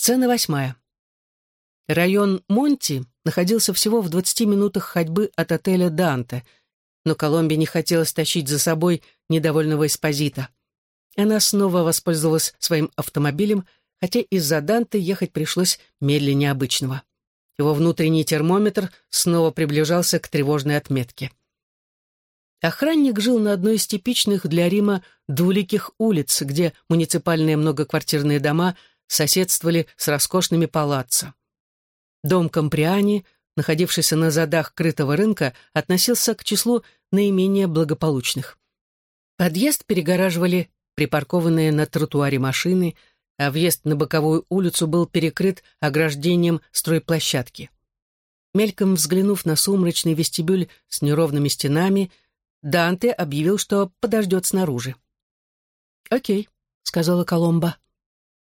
Сцена восьмая. Район Монти находился всего в 20 минутах ходьбы от отеля «Данте», но Коломбе не хотелось тащить за собой недовольного эспозита. Она снова воспользовалась своим автомобилем, хотя из-за Данте ехать пришлось медленнее обычного. Его внутренний термометр снова приближался к тревожной отметке. Охранник жил на одной из типичных для Рима двуликих улиц, где муниципальные многоквартирные дома соседствовали с роскошными палаццо. Дом Комприани, находившийся на задах крытого рынка, относился к числу наименее благополучных. Подъезд перегораживали припаркованные на тротуаре машины, а въезд на боковую улицу был перекрыт ограждением стройплощадки. Мельком взглянув на сумрачный вестибюль с неровными стенами, Данте объявил, что подождет снаружи. «Окей», — сказала Коломба.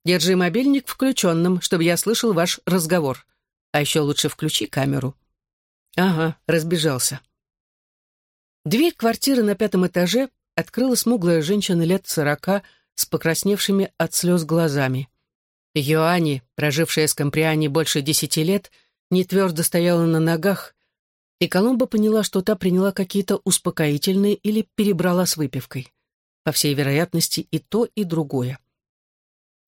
«Держи мобильник включенным, чтобы я слышал ваш разговор. А еще лучше включи камеру». «Ага», — разбежался. Дверь квартиры на пятом этаже открыла смуглая женщина лет сорока с покрасневшими от слез глазами. Йоанни, прожившая с Комприани больше десяти лет, не твердо стояла на ногах и Коломба поняла, что та приняла какие-то успокоительные или перебрала с выпивкой. По всей вероятности, и то, и другое.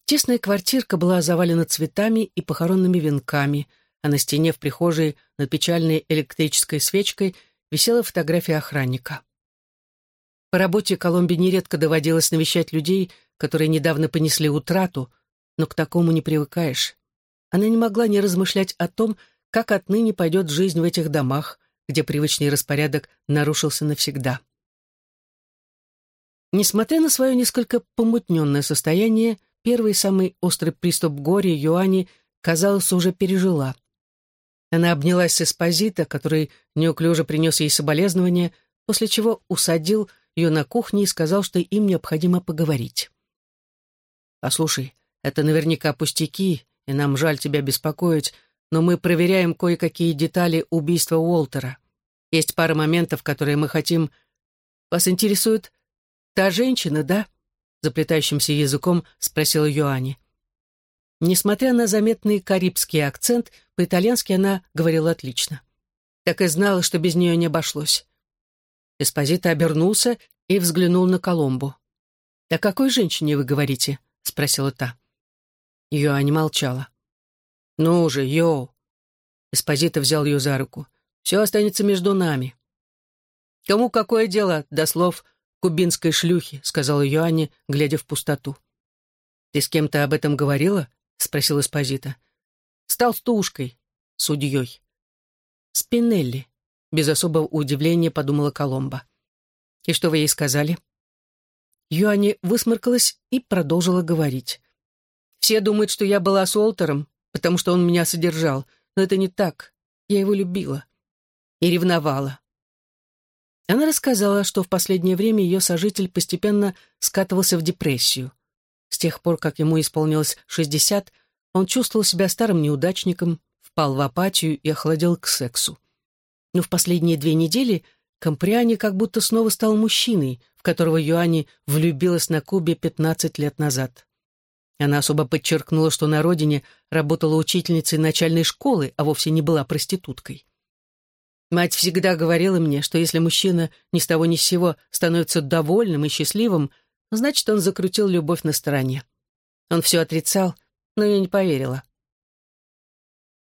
Тесная квартирка была завалена цветами и похоронными венками, а на стене в прихожей над печальной электрической свечкой висела фотография охранника. По работе Коломбе нередко доводилось навещать людей, которые недавно понесли утрату, но к такому не привыкаешь. Она не могла не размышлять о том, как отныне пойдет жизнь в этих домах, где привычный распорядок нарушился навсегда. Несмотря на свое несколько помутненное состояние, первый самый острый приступ горя Юани, казалось, уже пережила. Она обнялась с Эспозита, который неуклюже принес ей соболезнования, после чего усадил ее на кухне и сказал, что им необходимо поговорить. «Послушай, это наверняка пустяки, и нам жаль тебя беспокоить, но мы проверяем кое-какие детали убийства Уолтера. Есть пара моментов, которые мы хотим... Вас интересует та женщина, да?» Заплетающимся языком спросила Йоанни. Несмотря на заметный карибский акцент, по-итальянски она говорила отлично. Так и знала, что без нее не обошлось. Эспозито обернулся и взглянул на Коломбу. «О какой женщине вы говорите?» — спросила та. Йоанни молчала. «Ну же, Йоу!» Эспозито взял ее за руку. «Все останется между нами». «Кому какое дело до слов кубинской шлюхи?» — сказала Йоанни, глядя в пустоту. «Ты с кем-то об этом говорила?» — спросил Эспозито. «С толстушкой, судьей». «Спинелли», — без особого удивления подумала Коломба. «И что вы ей сказали?» Юани высморкалась и продолжила говорить. «Все думают, что я была с Уолтером, потому что он меня содержал. Но это не так. Я его любила. И ревновала. Она рассказала, что в последнее время ее сожитель постепенно скатывался в депрессию. С тех пор, как ему исполнилось 60, он чувствовал себя старым неудачником, впал в апатию и охладел к сексу. Но в последние две недели Комприани как будто снова стал мужчиной, в которого Юани влюбилась на Кубе 15 лет назад. Она особо подчеркнула, что на родине работала учительницей начальной школы, а вовсе не была проституткой. Мать всегда говорила мне, что если мужчина ни с того ни с сего становится довольным и счастливым, значит, он закрутил любовь на стороне. Он все отрицал, но я не поверила.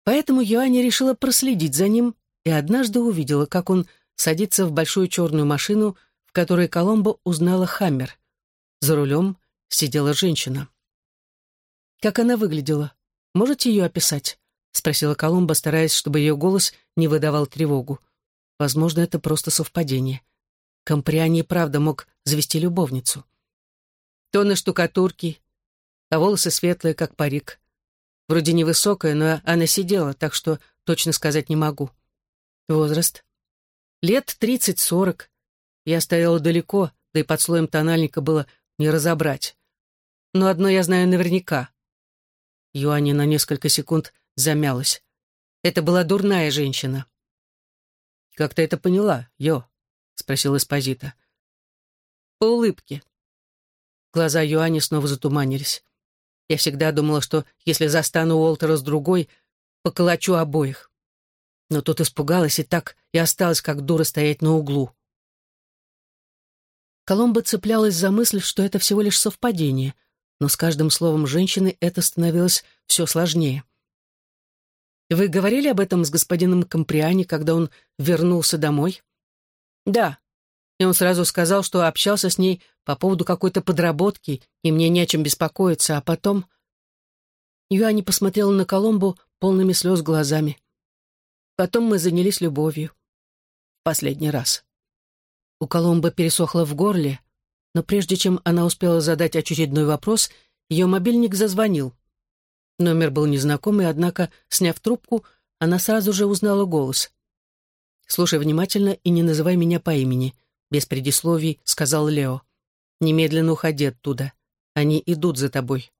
Поэтому Юаня решила проследить за ним и однажды увидела, как он садится в большую черную машину, в которой Коломбо узнала Хаммер. За рулем сидела женщина. «Как она выглядела? Можете ее описать?» — спросила Коломба, стараясь, чтобы ее голос не выдавал тревогу. Возможно, это просто совпадение. Комприани правда мог завести любовницу. Тоны штукатурки, а волосы светлые, как парик. Вроде невысокая, но она сидела, так что точно сказать не могу. Возраст? Лет тридцать-сорок. Я стояла далеко, да и под слоем тональника было не разобрать. Но одно я знаю наверняка. Юани на несколько секунд замялась. Это была дурная женщина. «Как ты это поняла, Йо?» — спросил Эспозита. «По улыбке». Глаза Юани снова затуманились. Я всегда думала, что если застану Уолтера с другой, поколочу обоих. Но тут испугалась и так и осталась, как дура, стоять на углу. Коломба цеплялась за мысль, что это всего лишь совпадение, но с каждым словом женщины это становилось все сложнее. «Вы говорили об этом с господином Комприани, когда он вернулся домой?» «Да», и он сразу сказал, что общался с ней по поводу какой-то подработки, и мне не о чем беспокоиться, а потом... Юани посмотрела на Коломбу полными слез глазами. Потом мы занялись любовью. Последний раз. У Коломбы пересохло в горле, но прежде чем она успела задать очередной вопрос, ее мобильник зазвонил. Номер был незнакомый, однако, сняв трубку, она сразу же узнала голос. «Слушай внимательно и не называй меня по имени», — без предисловий сказал Лео. «Немедленно уходи оттуда. Они идут за тобой».